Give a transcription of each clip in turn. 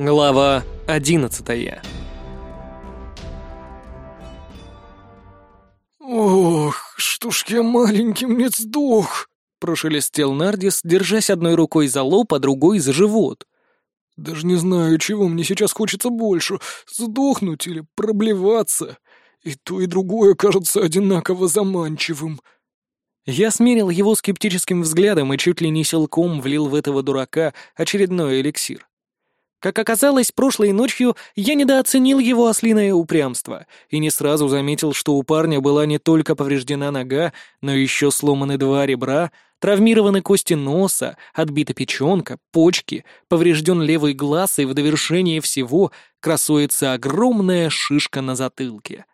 Глава одиннадцатая «Ох, что ж я маленьким не сдох!» — прошелестел Нардис, держась одной рукой за лоб, а другой за живот. «Даже не знаю, чего мне сейчас хочется больше — сдохнуть или проблеваться. И то, и другое кажется одинаково заманчивым». Я смерил его скептическим взглядом и чуть ли не силком влил в этого дурака очередной эликсир. Как оказалось, прошлой ночью я недооценил его ослиное упрямство и не сразу заметил, что у парня была не только повреждена нога, но еще сломаны два ребра, травмированы кости носа, отбита печенка, почки, поврежден левый глаз и в довершение всего красуется огромная шишка на затылке.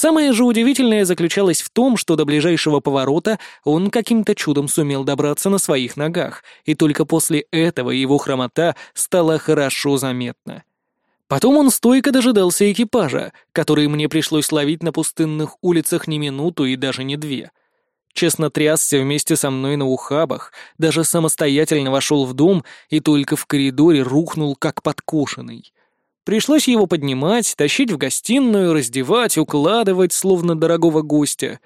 Самое же удивительное заключалось в том, что до ближайшего поворота он каким-то чудом сумел добраться на своих ногах, и только после этого его хромота стала хорошо заметна. Потом он стойко дожидался экипажа, который мне пришлось ловить на пустынных улицах не минуту и даже не две. Честно трясся вместе со мной на ухабах, даже самостоятельно вошел в дом и только в коридоре рухнул как подкошенный. Пришлось его поднимать, тащить в гостиную, раздевать, укладывать, словно дорогого гостя.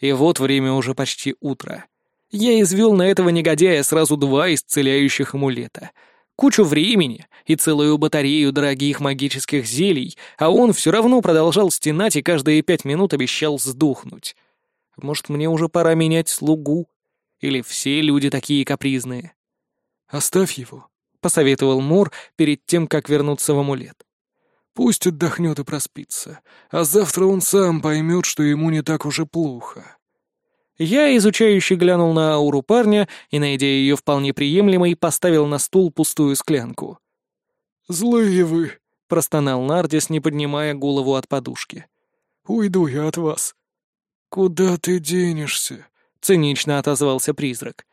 И вот время уже почти утро. Я извел на этого негодяя сразу два исцеляющих амулета. Кучу времени и целую батарею дорогих магических зелий, а он все равно продолжал стенать и каждые пять минут обещал сдохнуть. Может, мне уже пора менять слугу? Или все люди такие капризные? «Оставь его», посоветовал Мор перед тем, как вернуться в амулет. «Пусть отдохнет и проспится, а завтра он сам поймет, что ему не так уж и плохо». Я, изучающе глянул на ауру парня и, найдя ее вполне приемлемой, поставил на стул пустую склянку. «Злые вы!» — простонал Нардис, не поднимая голову от подушки. «Уйду я от вас». «Куда ты денешься?» — цинично отозвался призрак.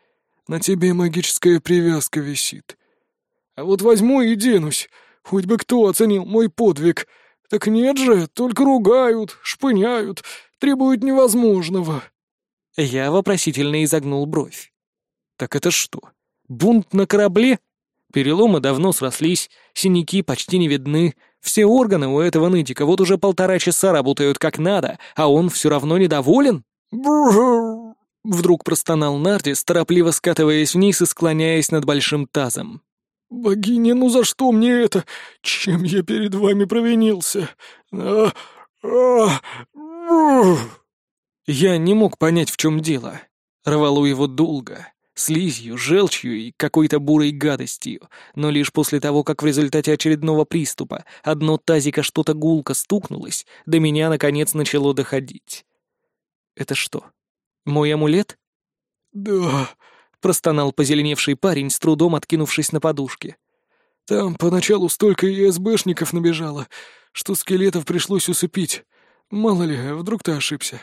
«На тебе магическая привязка висит. А вот возьму и денусь. Хоть бы кто оценил мой подвиг. Так нет же, только ругают, шпыняют, требуют невозможного». Я вопросительно изогнул бровь. «Так это что, бунт на корабле? Переломы давно срослись, синяки почти не видны, все органы у этого нытика вот уже полтора часа работают как надо, а он все равно недоволен?» Вдруг простонал Нардис, торопливо скатываясь вниз и склоняясь над большим тазом. «Богиня, ну за что мне это? Чем я перед вами провинился? А, а, Я не мог понять, в чем дело. Рвало его долго, слизью, желчью и какой-то бурой гадостью, но лишь после того, как в результате очередного приступа одно тазика что-то гулко стукнулось, до меня, наконец, начало доходить. «Это что, мой амулет?» «Да», — простонал позеленевший парень, с трудом откинувшись на подушке. «Там поначалу столько ИСБшников набежало, что скелетов пришлось усыпить. Мало ли, вдруг ты ошибся.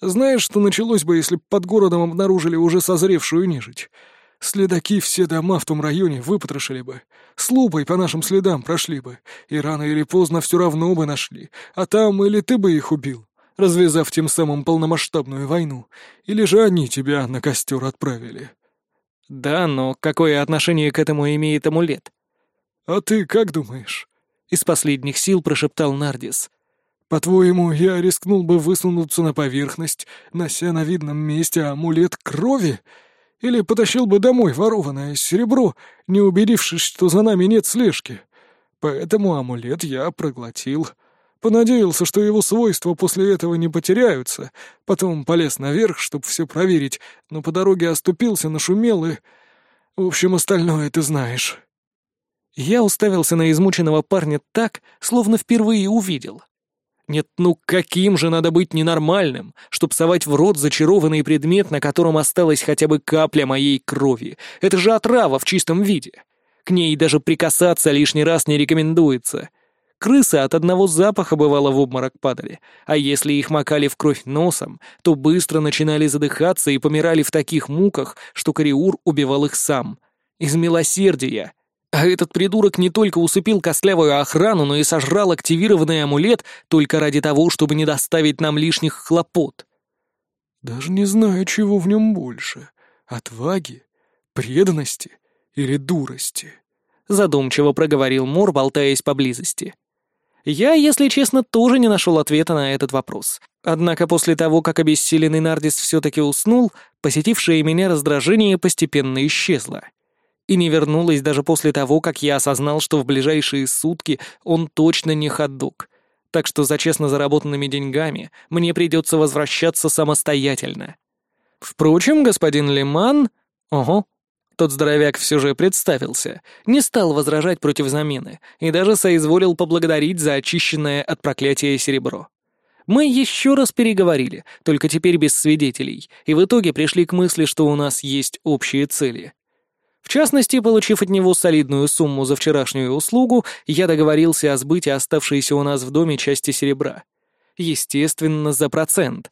Знаешь, что началось бы, если б под городом обнаружили уже созревшую нежить? Следаки все дома в том районе выпотрошили бы, с лупой по нашим следам прошли бы, и рано или поздно все равно бы нашли, а там или ты бы их убил, развязав тем самым полномасштабную войну, или же они тебя на костер отправили». «Да, но какое отношение к этому имеет амулет?» «А ты как думаешь?» — из последних сил прошептал Нардис. «По-твоему, я рискнул бы высунуться на поверхность, нося на видном месте амулет крови? Или потащил бы домой ворованное серебро, не убедившись, что за нами нет слежки? Поэтому амулет я проглотил». Понадеялся, что его свойства после этого не потеряются. Потом полез наверх, чтобы все проверить, но по дороге оступился, нашумел и... В общем, остальное ты знаешь. Я уставился на измученного парня так, словно впервые увидел. Нет, ну каким же надо быть ненормальным, чтоб совать в рот зачарованный предмет, на котором осталась хотя бы капля моей крови? Это же отрава в чистом виде. К ней даже прикасаться лишний раз не рекомендуется. Крысы от одного запаха бывало в обморок падали, а если их макали в кровь носом, то быстро начинали задыхаться и помирали в таких муках, что Кариур убивал их сам. Из милосердия. А этот придурок не только усыпил костлявую охрану, но и сожрал активированный амулет только ради того, чтобы не доставить нам лишних хлопот. Даже не знаю, чего в нем больше — отваги, преданности или дурости. задумчиво проговорил Мор, болтаясь поблизости. Я, если честно, тоже не нашел ответа на этот вопрос. Однако после того, как обессиленный Нардис все-таки уснул, посетившее меня раздражение постепенно исчезло. И не вернулось даже после того, как я осознал, что в ближайшие сутки он точно не ходок. Так что за честно заработанными деньгами мне придется возвращаться самостоятельно. Впрочем, господин Лиман... Ого, тот здоровяк все же представился, не стал возражать против замены и даже соизволил поблагодарить за очищенное от проклятия серебро. Мы еще раз переговорили, только теперь без свидетелей, и в итоге пришли к мысли, что у нас есть общие цели. В частности, получив от него солидную сумму за вчерашнюю услугу, я договорился о сбыте оставшейся у нас в доме части серебра. Естественно, за процент —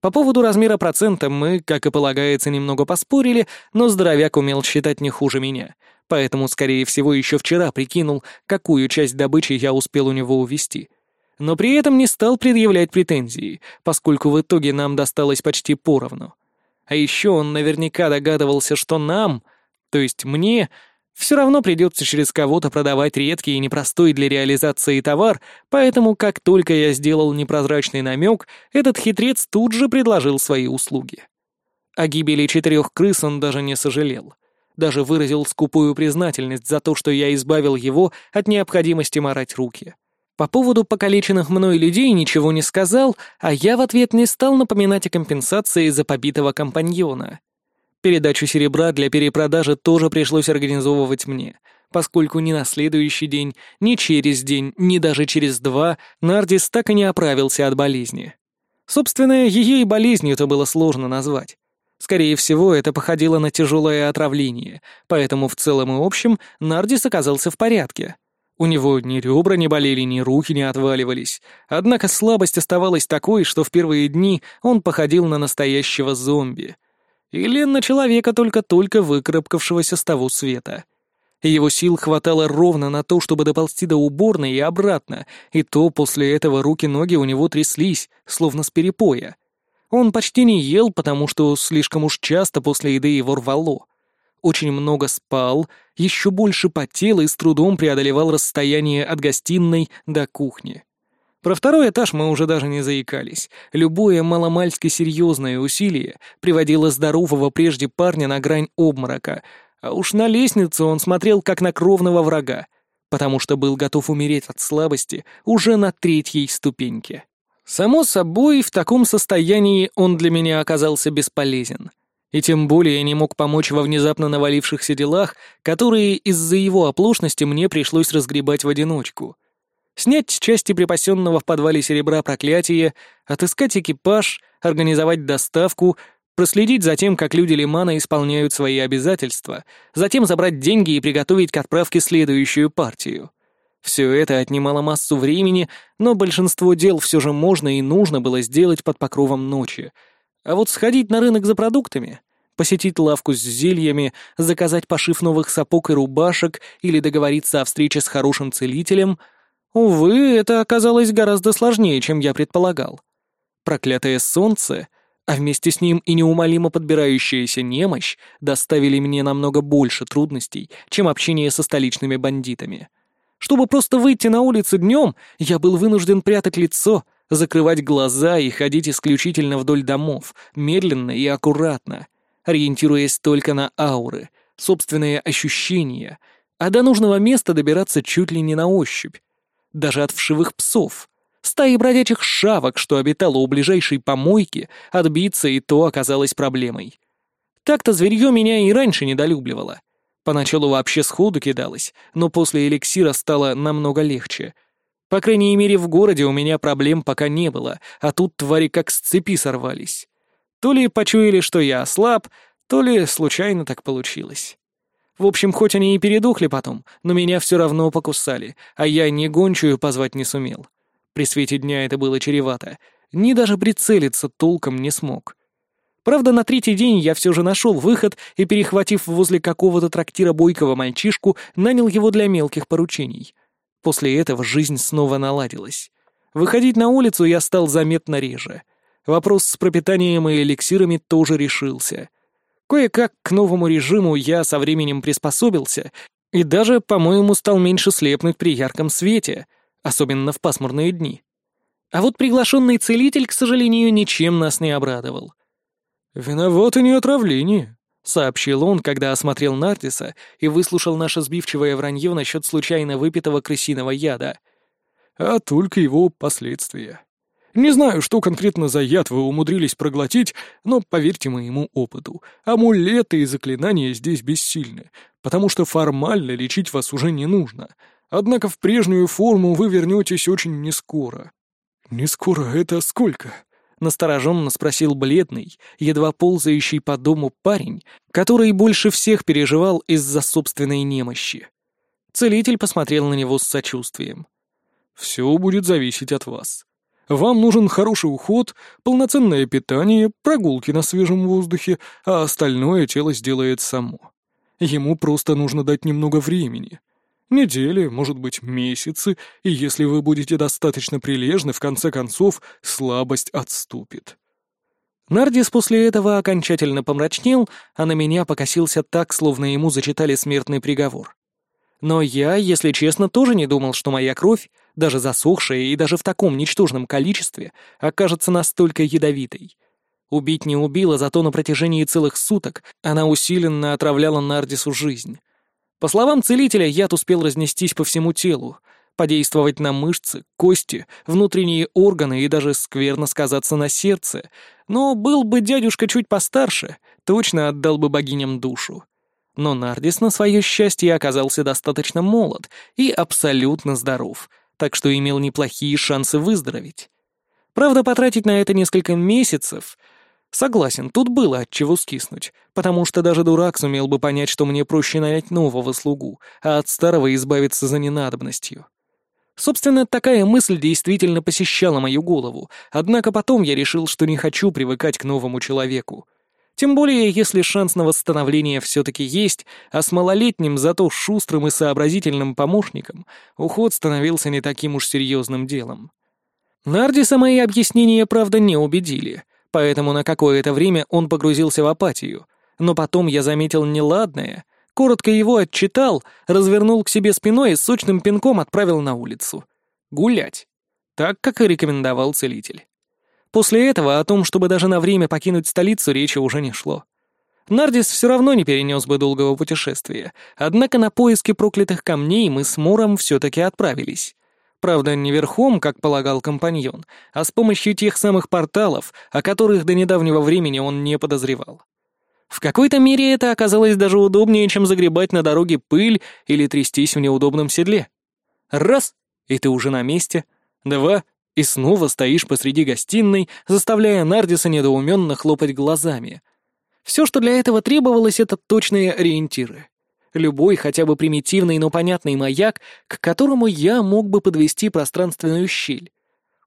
по поводу размера процента мы, как и полагается, немного поспорили, но здоровяк умел считать не хуже меня, поэтому, скорее всего, еще вчера прикинул, какую часть добычи я успел у него увести. Но при этом не стал предъявлять претензии, поскольку в итоге нам досталось почти поровну. А еще он наверняка догадывался, что нам, то есть мне, все равно придется через кого-то продавать редкий и непростой для реализации товар, поэтому как только я сделал непрозрачный намек, этот хитрец тут же предложил свои услуги. О гибели четырех крыс он даже не сожалел. Даже выразил скупую признательность за то, что я избавил его от необходимости морать руки. По поводу покалеченных мной людей ничего не сказал, а я в ответ не стал напоминать о компенсации за побитого компаньона. Передачу серебра для перепродажи тоже пришлось организовывать мне, поскольку ни на следующий день, ни через день, ни даже через два Нардис так и не оправился от болезни. Собственно, ее и болезнью-то было сложно назвать. Скорее всего, это походило на тяжелое отравление, поэтому в целом и общем Нардис оказался в порядке. У него ни ребра не болели, ни руки не отваливались. Однако слабость оставалась такой, что в первые дни он походил на настоящего зомби — или на человека, только-только выкарабкавшегося с того света. Его сил хватало ровно на то, чтобы доползти до уборной и обратно, и то после этого руки-ноги у него тряслись, словно с перепоя. Он почти не ел, потому что слишком уж часто после еды его рвало. Очень много спал, еще больше потел и с трудом преодолевал расстояние от гостиной до кухни. Про второй этаж мы уже даже не заикались. Любое маломальски серьезное усилие приводило здорового прежде парня на грань обморока, а уж на лестницу он смотрел как на кровного врага, потому что был готов умереть от слабости уже на третьей ступеньке. Само собой, в таком состоянии он для меня оказался бесполезен. И тем более не мог помочь во внезапно навалившихся делах, которые из-за его оплошности мне пришлось разгребать в одиночку — снять части припасенного в подвале серебра проклятия, отыскать экипаж, организовать доставку, проследить за тем, как люди Лимана исполняют свои обязательства, затем забрать деньги и приготовить к отправке следующую партию. Все это отнимало массу времени, но большинство дел все же можно и нужно было сделать под покровом ночи. А вот сходить на рынок за продуктами, посетить лавку с зельями, заказать пошив новых сапог и рубашек или договориться о встрече с хорошим целителем — Увы, это оказалось гораздо сложнее, чем я предполагал. Проклятое солнце, а вместе с ним и неумолимо подбирающаяся немощь доставили мне намного больше трудностей, чем общение со столичными бандитами. Чтобы просто выйти на улицу днем, я был вынужден прятать лицо, закрывать глаза и ходить исключительно вдоль домов, медленно и аккуратно, ориентируясь только на ауры, собственные ощущения, а до нужного места добираться чуть ли не на ощупь, даже от вшивых псов. Стаи бродячих шавок, что обитало у ближайшей помойки, отбиться и то оказалось проблемой. Так-то зверье меня и раньше недолюбливало. Поначалу вообще сходу кидалось, но после эликсира стало намного легче. По крайней мере, в городе у меня проблем пока не было, а тут твари как с цепи сорвались. То ли почуяли, что я ослаб, то ли случайно так получилось. В общем, хоть они и передохли потом, но меня все равно покусали, а я ни гончую позвать не сумел. При свете дня это было чревато. Ни даже прицелиться толком не смог. Правда, на третий день я все же нашел выход и, перехватив возле какого-то трактира бойкого мальчишку, нанял его для мелких поручений. После этого жизнь снова наладилась. Выходить на улицу я стал заметно реже. Вопрос с пропитанием и эликсирами тоже решился — Кое-как к новому режиму я со временем приспособился И даже, по-моему, стал меньше слепнуть при ярком свете, особенно в пасмурные дни. А вот приглашенный целитель, к сожалению, ничем нас не обрадовал. «Виноваты не отравление», — сообщил он, когда осмотрел Нартиса и выслушал наше сбивчивое вранье насчет случайно выпитого крысиного яда. «А только его последствия. Не знаю, что конкретно за яд вы умудрились проглотить, но поверьте моему опыту, амулеты и заклинания здесь бессильны, потому что формально лечить вас уже не нужно. Однако в прежнюю форму вы вернетесь очень нескоро». «Не скоро это сколько?» — настороженно спросил бледный, едва ползающий по дому парень, который больше всех переживал из-за собственной немощи. Целитель посмотрел на него с сочувствием. «Все будет зависеть от вас. Вам нужен хороший уход, полноценное питание, прогулки на свежем воздухе, а остальное тело сделает само. Ему просто нужно дать немного времени. Недели, может быть, месяцы, и если вы будете достаточно прилежны, в конце концов, слабость отступит. Нардис после этого окончательно помрачнел, а на меня покосился так, словно ему зачитали смертный приговор. Но я, если честно, тоже не думал, что моя кровь, даже засохшая и даже в таком ничтожном количестве, окажется настолько ядовитой. Убить не убила, зато на протяжении целых суток она усиленно отравляла Нардису жизнь. По словам целителя, яд успел разнестись по всему телу, подействовать на мышцы, кости, внутренние органы и даже скверно сказаться на сердце. Но был бы дядюшка чуть постарше, точно отдал бы богиням душу. Но Нардис на свое счастье оказался достаточно молод и абсолютно здоров, так что имел неплохие шансы выздороветь. Правда, потратить на это несколько месяцев Согласен, тут было от чего скиснуть, потому что даже дурак сумел бы понять, что мне проще нанять нового слугу, а от старого избавиться за ненадобностью. Собственно, такая мысль действительно посещала мою голову, однако потом я решил, что не хочу привыкать к новому человеку. Тем более, если шанс на восстановление все-таки есть, а с малолетним, зато шустрым и сообразительным помощником уход становился не таким уж серьезным делом. Нардиса мои объяснения, правда, не убедили — поэтому на какое-то время он погрузился в апатию. Но потом я заметил неладное, коротко его отчитал, развернул к себе спиной и сочным пинком отправил на улицу. Гулять. Так, как и рекомендовал целитель. После этого о том, чтобы даже на время покинуть столицу, речи уже не шло. Нардис все равно не перенес бы долгого путешествия, однако на поиски проклятых камней мы с Муром все-таки отправились. Правда, не верхом, как полагал компаньон, а с помощью тех самых порталов, о которых до недавнего времени он не подозревал. В какой-то мере это оказалось даже удобнее, чем загребать на дороге пыль или трястись в неудобном седле. Раз — и ты уже на месте. Два — и снова стоишь посреди гостиной, заставляя Нардиса недоуменно хлопать глазами. Все, что для этого требовалось, это точные ориентиры. Любой хотя бы примитивный, но понятный маяк, к которому я мог бы подвести пространственную щель.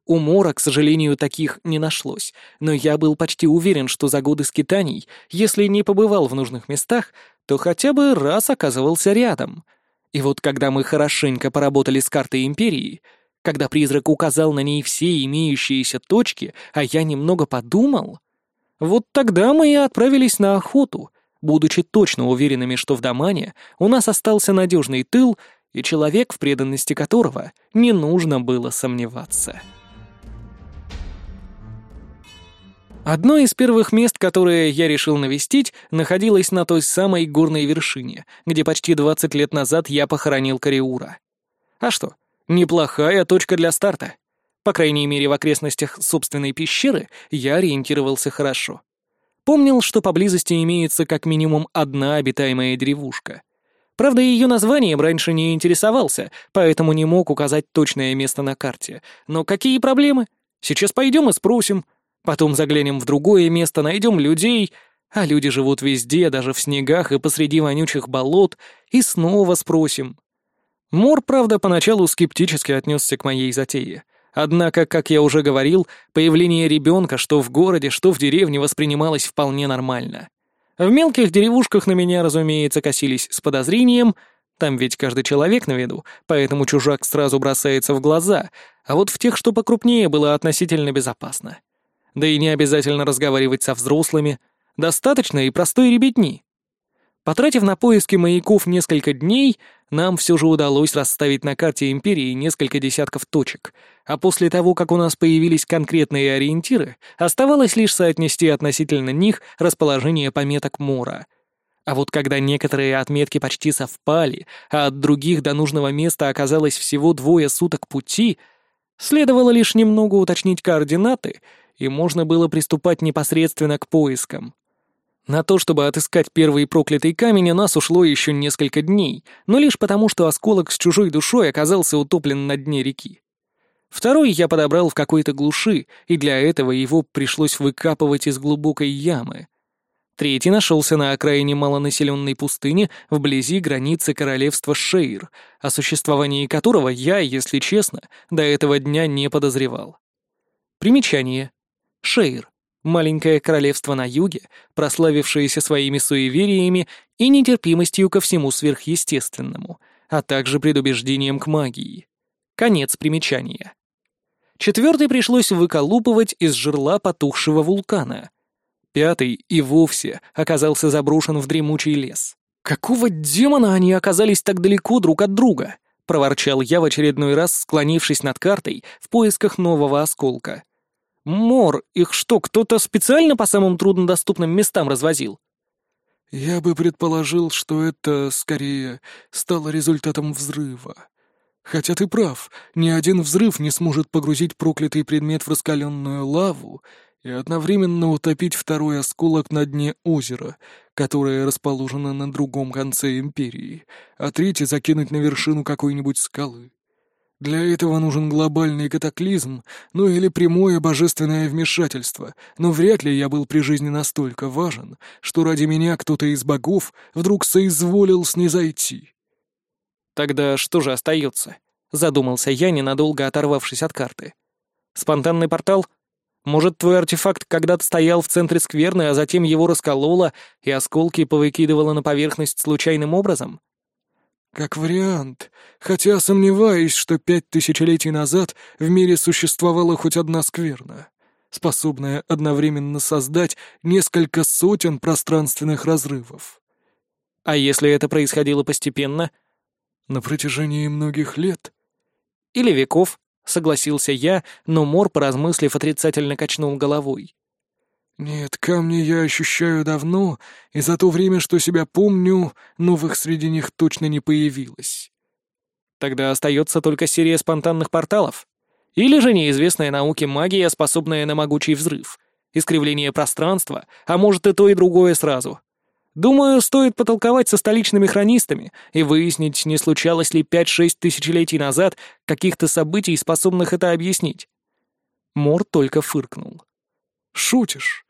У Мора, к сожалению, таких не нашлось, но я был почти уверен, что за годы скитаний, если не побывал в нужных местах, то хотя бы раз оказывался рядом. И вот когда мы хорошенько поработали с картой Империи, когда призрак указал на ней все имеющиеся точки, а я немного подумал, вот тогда мы и отправились на охоту — будучи точно уверенными, что в Домане у нас остался надежный тыл и человек, в преданности которого не нужно было сомневаться. Одно из первых мест, которое я решил навестить, находилось на той самой горной вершине, где почти 20 лет назад я похоронил Кариура. А что, неплохая точка для старта. По крайней мере, в окрестностях собственной пещеры я ориентировался хорошо. Помнил, что поблизости имеется как минимум одна обитаемая деревушка. Правда, ее названием раньше не интересовался, поэтому не мог указать точное место на карте. Но какие проблемы? Сейчас пойдем и спросим. Потом заглянем в другое место, найдем людей, а люди живут везде, даже в снегах и посреди вонючих болот, и снова спросим. Мор, правда, поначалу скептически отнесся к моей затее. Однако, как я уже говорил, появление ребенка что в городе, что в деревне воспринималось вполне нормально. В мелких деревушках на меня, разумеется, косились с подозрением, там ведь каждый человек на виду, поэтому чужак сразу бросается в глаза, а вот в тех, что покрупнее, было относительно безопасно. Да и не обязательно разговаривать со взрослыми, достаточно и простой ребятни. Потратив на поиски маяков несколько дней, нам все же удалось расставить на карте Империи несколько десятков точек, а после того, как у нас появились конкретные ориентиры, оставалось лишь соотнести относительно них расположение пометок Мора. А вот когда некоторые отметки почти совпали, а от других до нужного места оказалось всего двое суток пути, следовало лишь немного уточнить координаты, и можно было приступать непосредственно к поискам. На то, чтобы отыскать первый проклятый камень, у нас ушло еще несколько дней, но лишь потому, что осколок с чужой душой оказался утоплен на дне реки. Второй я подобрал в какой-то глуши, и для этого его пришлось выкапывать из глубокой ямы. Третий нашелся на окраине малонаселенной пустыни вблизи границы королевства Шейр, о существовании которого я, если честно, до этого дня не подозревал. Примечание. Шейр маленькое королевство на юге, прославившееся своими суевериями и нетерпимостью ко всему сверхъестественному, а также предубеждением к магии. Конец примечания. Четвертый пришлось выколупывать из жерла потухшего вулкана. Пятый и вовсе оказался заброшен в дремучий лес. «Какого демона они оказались так далеко друг от друга?» — проворчал я в очередной раз, склонившись над картой в поисках нового осколка. Мор, их что, кто-то специально по самым труднодоступным местам развозил? Я бы предположил, что это, скорее, стало результатом взрыва. Хотя ты прав, ни один взрыв не сможет погрузить проклятый предмет в раскаленную лаву и одновременно утопить второй осколок на дне озера, которое расположено на другом конце Империи, а третий закинуть на вершину какой-нибудь скалы. Для этого нужен глобальный катаклизм, ну или прямое божественное вмешательство, но вряд ли я был при жизни настолько важен, что ради меня кто-то из богов вдруг соизволил снизойти. «Тогда что же остается?» — задумался я, ненадолго оторвавшись от карты. «Спонтанный портал? Может, твой артефакт когда-то стоял в центре скверны, а затем его раскололо и осколки повыкидывало на поверхность случайным образом?» Как вариант, хотя сомневаюсь, что пять тысячелетий назад в мире существовала хоть одна скверна, способная одновременно создать несколько сотен пространственных разрывов. А если это происходило постепенно? На протяжении многих лет. Или веков, согласился я, но Мор, поразмыслив, отрицательно качнул головой. Нет, камни я ощущаю давно, и за то время, что себя помню, новых среди них точно не появилось. Тогда остается только серия спонтанных порталов. Или же неизвестная науке магия, способная на могучий взрыв, искривление пространства, а может и то, и другое сразу. Думаю, стоит потолковать со столичными хронистами и выяснить, не случалось ли 5-6 тысячелетий назад каких-то событий, способных это объяснить. Мор только фыркнул. «Шутишь?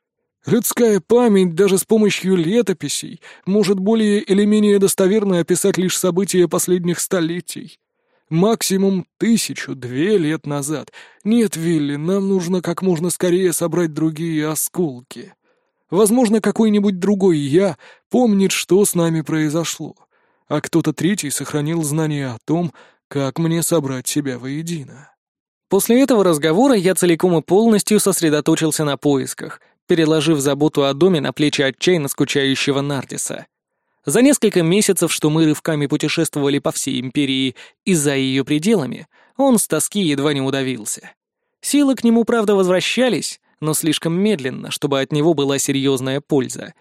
Людская память даже с помощью летописей может более или менее достоверно описать лишь события последних столетий. Максимум тысячу-две лет назад. Нет, Вилли, нам нужно как можно скорее собрать другие осколки. Возможно, какой-нибудь другой «я» помнит, что с нами произошло, а кто-то третий сохранил знание о том, как мне собрать себя воедино. После этого разговора я целиком и полностью сосредоточился на поисках — переложив заботу о доме на плечи отчаянно скучающего Нардиса. За несколько месяцев, что мы рывками путешествовали по всей империи и за ее пределами, он с тоски едва не удавился. Силы к нему, правда, возвращались, но слишком медленно, чтобы от него была серьезная польза.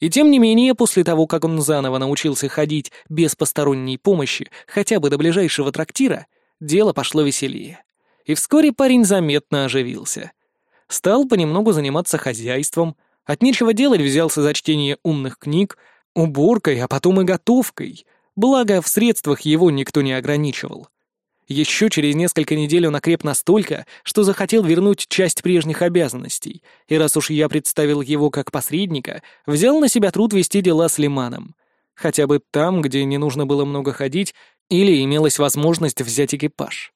И тем не менее, после того, как он заново научился ходить без посторонней помощи хотя бы до ближайшего трактира, дело пошло веселее. И вскоре парень заметно оживился. Стал понемногу заниматься хозяйством, от нечего делать взялся за чтение умных книг, уборкой, а потом и готовкой, благо в средствах его никто не ограничивал. Еще через несколько недель он окреп настолько, что захотел вернуть часть прежних обязанностей, и раз уж я представил его как посредника, взял на себя труд вести дела с Лиманом. Хотя бы там, где не нужно было много ходить, или имелась возможность взять экипаж.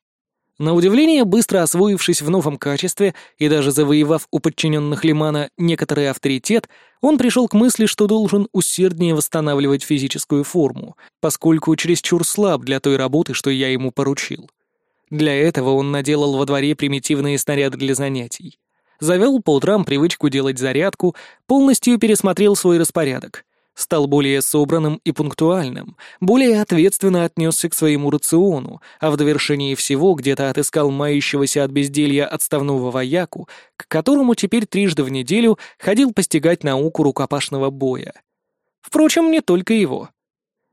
На удивление, быстро освоившись в новом качестве и даже завоевав у подчиненных Лимана некоторый авторитет, он пришел к мысли, что должен усерднее восстанавливать физическую форму, поскольку чересчур слаб для той работы, что я ему поручил. Для этого он наделал во дворе примитивные снаряды для занятий. Завел по утрам привычку делать зарядку, полностью пересмотрел свой распорядок. Стал более собранным и пунктуальным, более ответственно отнесся к своему рациону, а в довершении всего где-то отыскал мающегося от безделья отставного вояку, к которому теперь трижды в неделю ходил постигать науку рукопашного боя. Впрочем, не только его.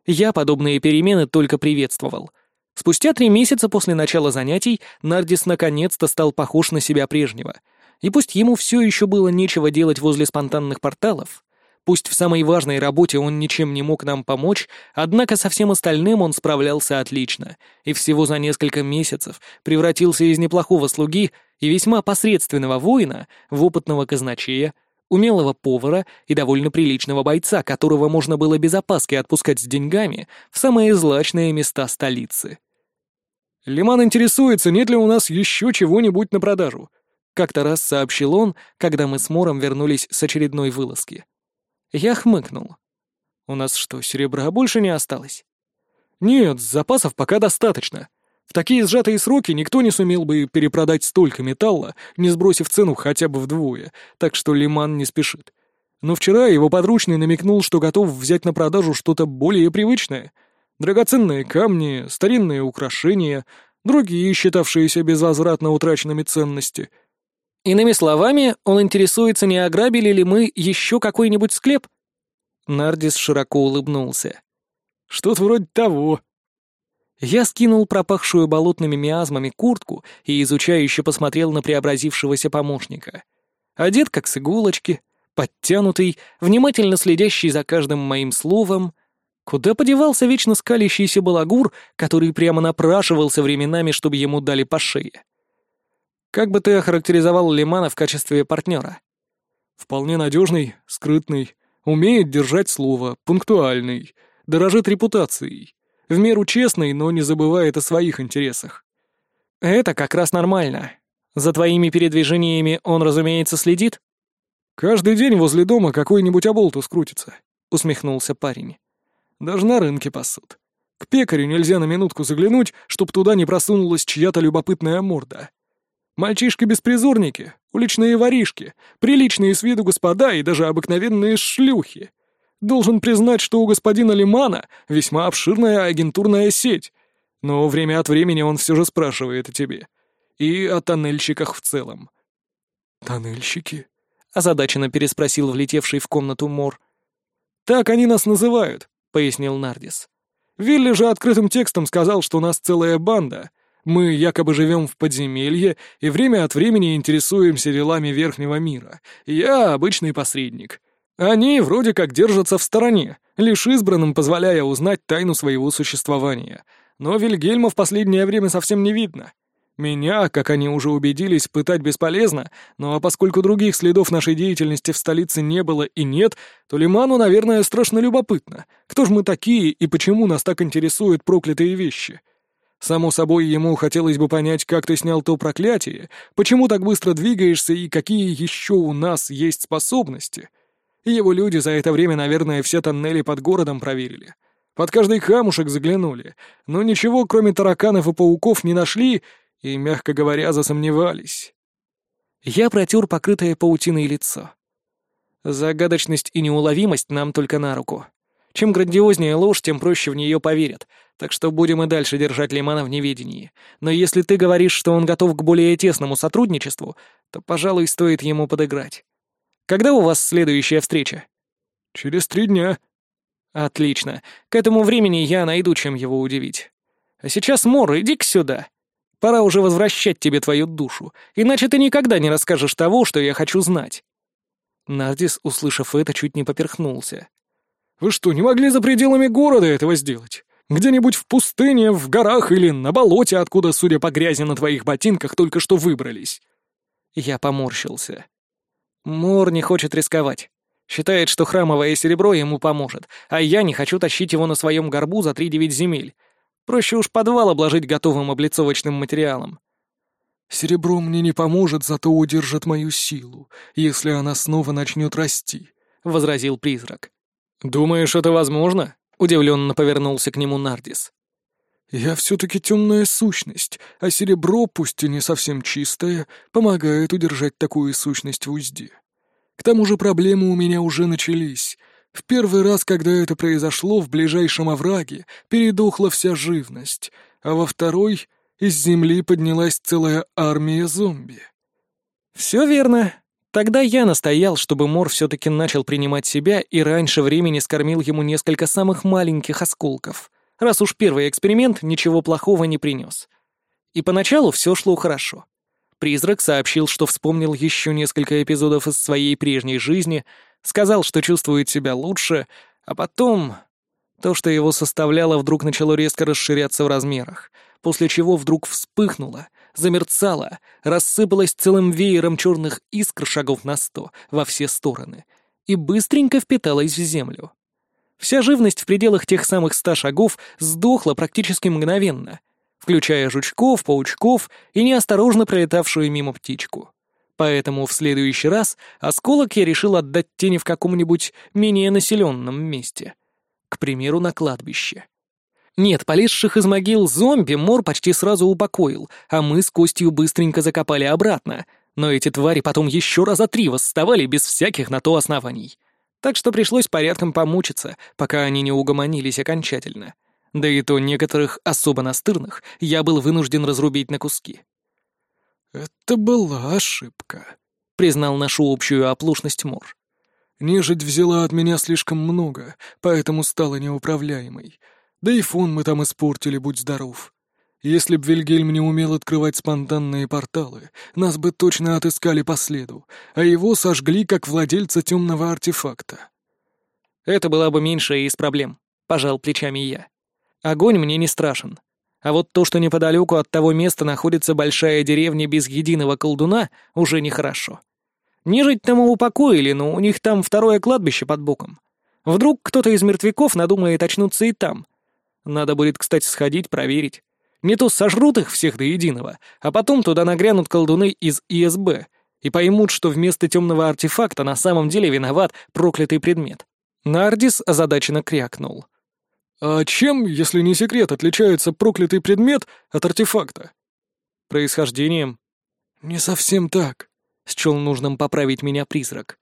Я подобные перемены только приветствовал. Спустя три месяца после начала занятий Нардис наконец-то стал похож на себя прежнего. И пусть ему все еще было нечего делать возле спонтанных порталов, Пусть в самой важной работе он ничем не мог нам помочь, однако со всем остальным он справлялся отлично, и всего за несколько месяцев превратился из неплохого слуги и весьма посредственного воина в опытного казначея, умелого повара и довольно приличного бойца, которого можно было без опаски отпускать с деньгами в самые злачные места столицы. «Лиман интересуется, нет ли у нас еще чего-нибудь на продажу», — как-то раз сообщил он, когда мы с Мором вернулись с очередной вылазки. Я хмыкнул. «У нас что, серебра больше не осталось?» «Нет, запасов пока достаточно. В такие сжатые сроки никто не сумел бы перепродать столько металла, не сбросив цену хотя бы вдвое, так что Лиман не спешит. Но вчера его подручный намекнул, что готов взять на продажу что-то более привычное. Драгоценные камни, старинные украшения, другие, считавшиеся безвозвратно утраченными ценности — Иными словами, он интересуется, не ограбили ли мы еще какой-нибудь склеп? Нардис широко улыбнулся. Что-то вроде того. Я скинул пропахшую болотными миазмами куртку и изучающе посмотрел на преобразившегося помощника. Одет как с иголочки, подтянутый, внимательно следящий за каждым моим словом. Куда подевался вечно скалящийся балагур, который прямо напрашивался временами, чтобы ему дали по шее? Как бы ты охарактеризовал Лимана в качестве партнера? Вполне надежный, скрытный, умеет держать слово, пунктуальный, дорожит репутацией, в меру честный, но не забывает о своих интересах. Это как раз нормально. За твоими передвижениями он, разумеется, следит? Каждый день возле дома какой-нибудь оболтус крутится, усмехнулся парень. Даже на рынке пасут. К пекарю нельзя на минутку заглянуть, чтоб туда не просунулась чья-то любопытная морда. Мальчишки-беспризорники, уличные воришки, приличные с виду господа и даже обыкновенные шлюхи. Должен признать, что у господина Лимана весьма обширная агентурная сеть, но время от времени он все же спрашивает о тебе. И о тоннельщиках в целом. «Тоннельщики?» — озадаченно переспросил влетевший в комнату Мор. «Так они нас называют», — пояснил Нардис. «Вилли же открытым текстом сказал, что у нас целая банда, мы якобы живем в подземелье и время от времени интересуемся делами верхнего мира. Я обычный посредник. Они вроде как держатся в стороне, лишь избранным позволяя узнать тайну своего существования. Но Вильгельма в последнее время совсем не видно. Меня, как они уже убедились, пытать бесполезно, но поскольку других следов нашей деятельности в столице не было и нет, то Лиману, наверное, страшно любопытно. Кто же мы такие и почему нас так интересуют проклятые вещи? Само собой, ему хотелось бы понять, как ты снял то проклятие, почему так быстро двигаешься и какие еще у нас есть способности. Его люди за это время, наверное, все тоннели под городом проверили. Под каждый камушек заглянули, но ничего, кроме тараканов и пауков, не нашли и, мягко говоря, засомневались. Я протер покрытое паутиной лицо. Загадочность и неуловимость нам только на руку. Чем грандиознее ложь, тем проще в нее поверят, так что будем и дальше держать Лимана в неведении. Но если ты говоришь, что он готов к более тесному сотрудничеству, то, пожалуй, стоит ему подыграть. Когда у вас следующая встреча? Через три дня. Отлично. К этому времени я найду, чем его удивить. А сейчас, Мор, иди-ка сюда. Пора уже возвращать тебе твою душу, иначе ты никогда не расскажешь того, что я хочу знать. Нардис, услышав это, чуть не поперхнулся. «Вы что, не могли за пределами города этого сделать? Где-нибудь в пустыне, в горах или на болоте, откуда, судя по грязи на твоих ботинках, только что выбрались». Я поморщился. Мор не хочет рисковать. Считает, что храмовое серебро ему поможет, а я не хочу тащить его на своем горбу за три девять земель. Проще уж подвал обложить готовым облицовочным материалом. «Серебро мне не поможет, зато удержит мою силу, если она снова начнет расти», — возразил призрак. «Думаешь, это возможно?» Удивленно повернулся к нему Нардис. «Я все-таки темная сущность, а серебро, пусть и не совсем чистое, помогает удержать такую сущность в узде. К тому же проблемы у меня уже начались. В первый раз, когда это произошло, в ближайшем овраге передохла вся живность, а во второй из земли поднялась целая армия зомби. Все верно. Тогда я настоял, чтобы Мор все-таки начал принимать себя и раньше времени скормил ему несколько самых маленьких осколков, раз уж первый эксперимент ничего плохого не принес. И поначалу все шло хорошо. Призрак сообщил, что вспомнил еще несколько эпизодов из своей прежней жизни, сказал, что чувствует себя лучше, а потом... То, что его составляло, вдруг начало резко расширяться в размерах, после чего вдруг вспыхнуло, замерцало, рассыпалось целым веером черных искр шагов на сто во все стороны и быстренько впиталось в землю. Вся живность в пределах тех самых ста шагов сдохла практически мгновенно, включая жучков, паучков и неосторожно пролетавшую мимо птичку. Поэтому в следующий раз осколок я решил отдать тени в каком-нибудь менее населенном месте. К примеру, на кладбище. Нет, полезших из могил зомби Мор почти сразу упокоил, а мы с Костью быстренько закопали обратно. Но эти твари потом еще раза три восставали без всяких на то оснований. Так что пришлось порядком помучиться, пока они не угомонились окончательно. Да и то некоторых особо настырных я был вынужден разрубить на куски. «Это была ошибка», — признал нашу общую оплошность Мор. «Нежить взяла от меня слишком много, поэтому стала неуправляемой. Да и фон мы там испортили, будь здоров. Если б Вильгельм не умел открывать спонтанные порталы, нас бы точно отыскали по следу, а его сожгли как владельца темного артефакта». «Это была бы меньшая из проблем», — пожал плечами я. «Огонь мне не страшен. А вот то, что неподалеку от того места находится большая деревня без единого колдуна, уже нехорошо. Нежить там упокоили, но у них там второе кладбище под боком. Вдруг кто-то из мертвяков надумает очнуться и там. Надо будет, кстати, сходить, проверить. Не то сожрут их всех до единого, а потом туда нагрянут колдуны из ИСБ и поймут, что вместо темного артефакта на самом деле виноват проклятый предмет. Нардис озадаченно крякнул — а чем, если не секрет, отличается проклятый предмет от артефакта? Происхождением. Не совсем так, счел нужным поправить меня призрак.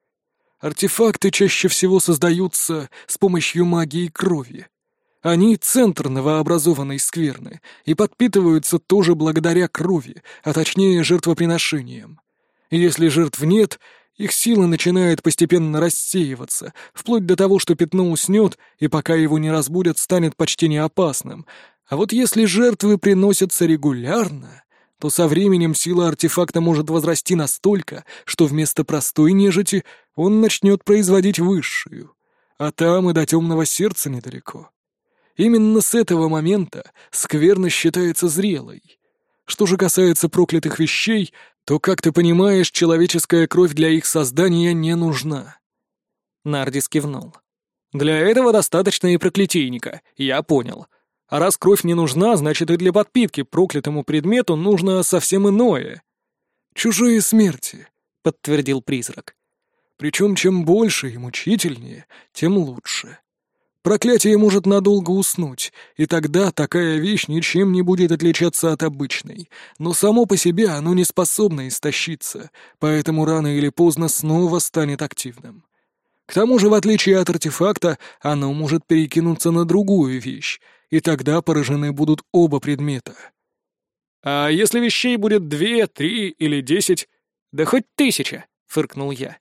Артефакты чаще всего создаются с помощью магии крови. Они — центр новообразованной скверны и подпитываются тоже благодаря крови, а точнее жертвоприношениям. Если жертв нет, их сила начинает постепенно рассеиваться, вплоть до того, что пятно уснет, и пока его не разбудят, станет почти неопасным. А вот если жертвы приносятся регулярно, то со временем сила артефакта может возрасти настолько, что вместо простой нежити он начнет производить высшую. А там и до темного сердца недалеко. Именно с этого момента скверно считается зрелой. Что же касается проклятых вещей, то, как ты понимаешь, человеческая кровь для их создания не нужна». Нардис кивнул. «Для этого достаточно и проклятийника, я понял. А раз кровь не нужна, значит и для подпитки проклятому предмету нужно совсем иное». «Чужие смерти», — подтвердил призрак. «Причем чем больше и мучительнее, тем лучше». Проклятие может надолго уснуть, и тогда такая вещь ничем не будет отличаться от обычной, но само по себе оно не способно истощиться, поэтому рано или поздно снова станет активным. К тому же, в отличие от артефакта, оно может перекинуться на другую вещь, и тогда поражены будут оба предмета. «А если вещей будет две, три или десять? Да хоть тысяча!» — фыркнул я.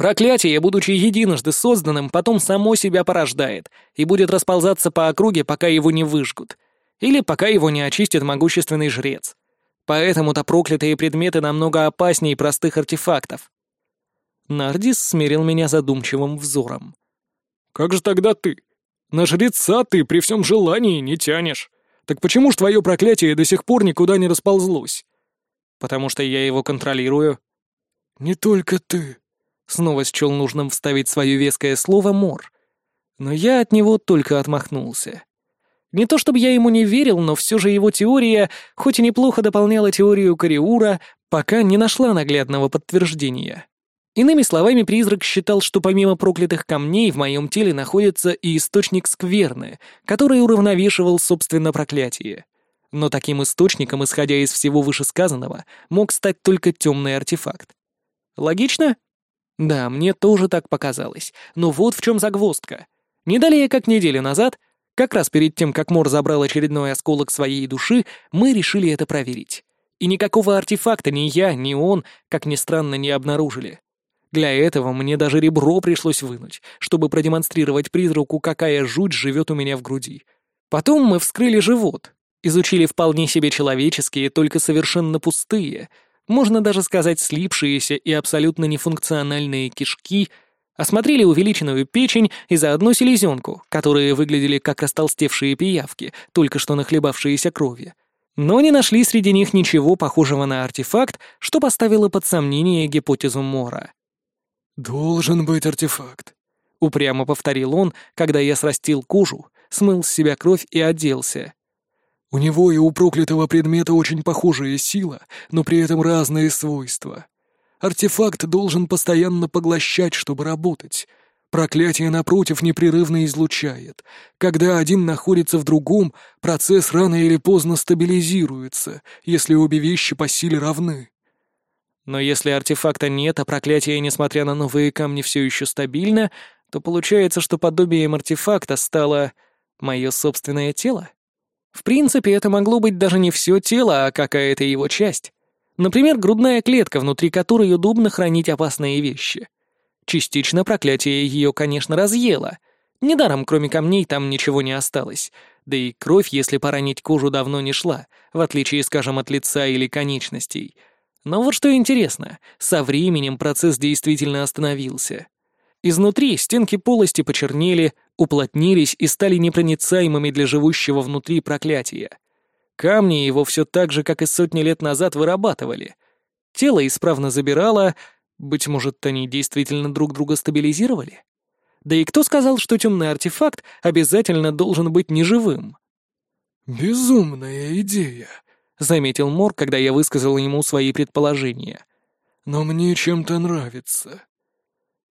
Проклятие, будучи единожды созданным, потом само себя порождает и будет расползаться по округе, пока его не выжгут. Или пока его не очистит могущественный жрец. Поэтому-то проклятые предметы намного опаснее простых артефактов. Нардис смирил меня задумчивым взором. «Как же тогда ты? На жреца ты при всем желании не тянешь. Так почему ж твое проклятие до сих пор никуда не расползлось?» «Потому что я его контролирую». «Не только ты», Снова счел нужным вставить свое веское слово «мор». Но я от него только отмахнулся. Не то чтобы я ему не верил, но все же его теория, хоть и неплохо дополняла теорию Кариура, пока не нашла наглядного подтверждения. Иными словами, призрак считал, что помимо проклятых камней в моем теле находится и источник скверны, который уравновешивал, собственно, проклятие. Но таким источником, исходя из всего вышесказанного, мог стать только темный артефакт. Логично? Да, мне тоже так показалось. Но вот в чем загвоздка. Не далее, как неделю назад, как раз перед тем, как Мор забрал очередной осколок своей души, мы решили это проверить. И никакого артефакта ни я, ни он, как ни странно, не обнаружили. Для этого мне даже ребро пришлось вынуть, чтобы продемонстрировать призраку, какая жуть живет у меня в груди. Потом мы вскрыли живот, изучили вполне себе человеческие, только совершенно пустые, можно даже сказать слипшиеся и абсолютно нефункциональные кишки, осмотрели увеличенную печень и заодно селезенку, которые выглядели как растолстевшие пиявки, только что нахлебавшиеся крови. Но не нашли среди них ничего похожего на артефакт, что поставило под сомнение гипотезу Мора. «Должен быть артефакт», — упрямо повторил он, когда я срастил кожу, смыл с себя кровь и оделся. «У него и у проклятого предмета очень похожая сила, но при этом разные свойства. Артефакт должен постоянно поглощать, чтобы работать. Проклятие, напротив, непрерывно излучает. Когда один находится в другом, процесс рано или поздно стабилизируется, если обе вещи по силе равны. Но если артефакта нет, а проклятие, несмотря на новые камни, все еще стабильно, то получается, что подобием артефакта стало мое собственное тело. В принципе, это могло быть даже не все тело, а какая-то его часть. Например, грудная клетка, внутри которой удобно хранить опасные вещи. Частично проклятие ее, конечно, разъело. Недаром, кроме камней, там ничего не осталось. Да и кровь, если поранить кожу, давно не шла, в отличие, скажем, от лица или конечностей — но вот что интересно, со временем процесс действительно остановился. Изнутри стенки полости почернели, уплотнились и стали непроницаемыми для живущего внутри проклятия. Камни его все так же, как и сотни лет назад, вырабатывали. Тело исправно забирало, быть может, они действительно друг друга стабилизировали? Да и кто сказал, что темный артефакт обязательно должен быть неживым? «Безумная идея», заметил Мор, когда я высказал ему свои предположения. «Но мне чем-то нравится».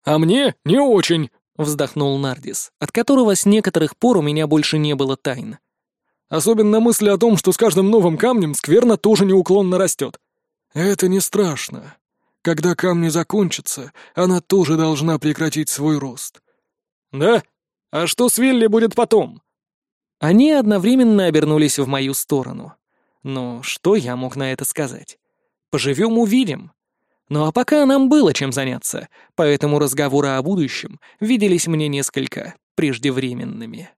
«А мне не очень», — вздохнул Нардис, от которого с некоторых пор у меня больше не было тайн. «Особенно мысль о том, что с каждым новым камнем скверно тоже неуклонно растет». «Это не страшно. Когда камни закончатся, она тоже должна прекратить свой рост». «Да? А что с Вилли будет потом?» Они одновременно обернулись в мою сторону. Но что я мог на это сказать? Поживем — увидим. Ну а пока нам было чем заняться, поэтому разговоры о будущем виделись мне несколько преждевременными.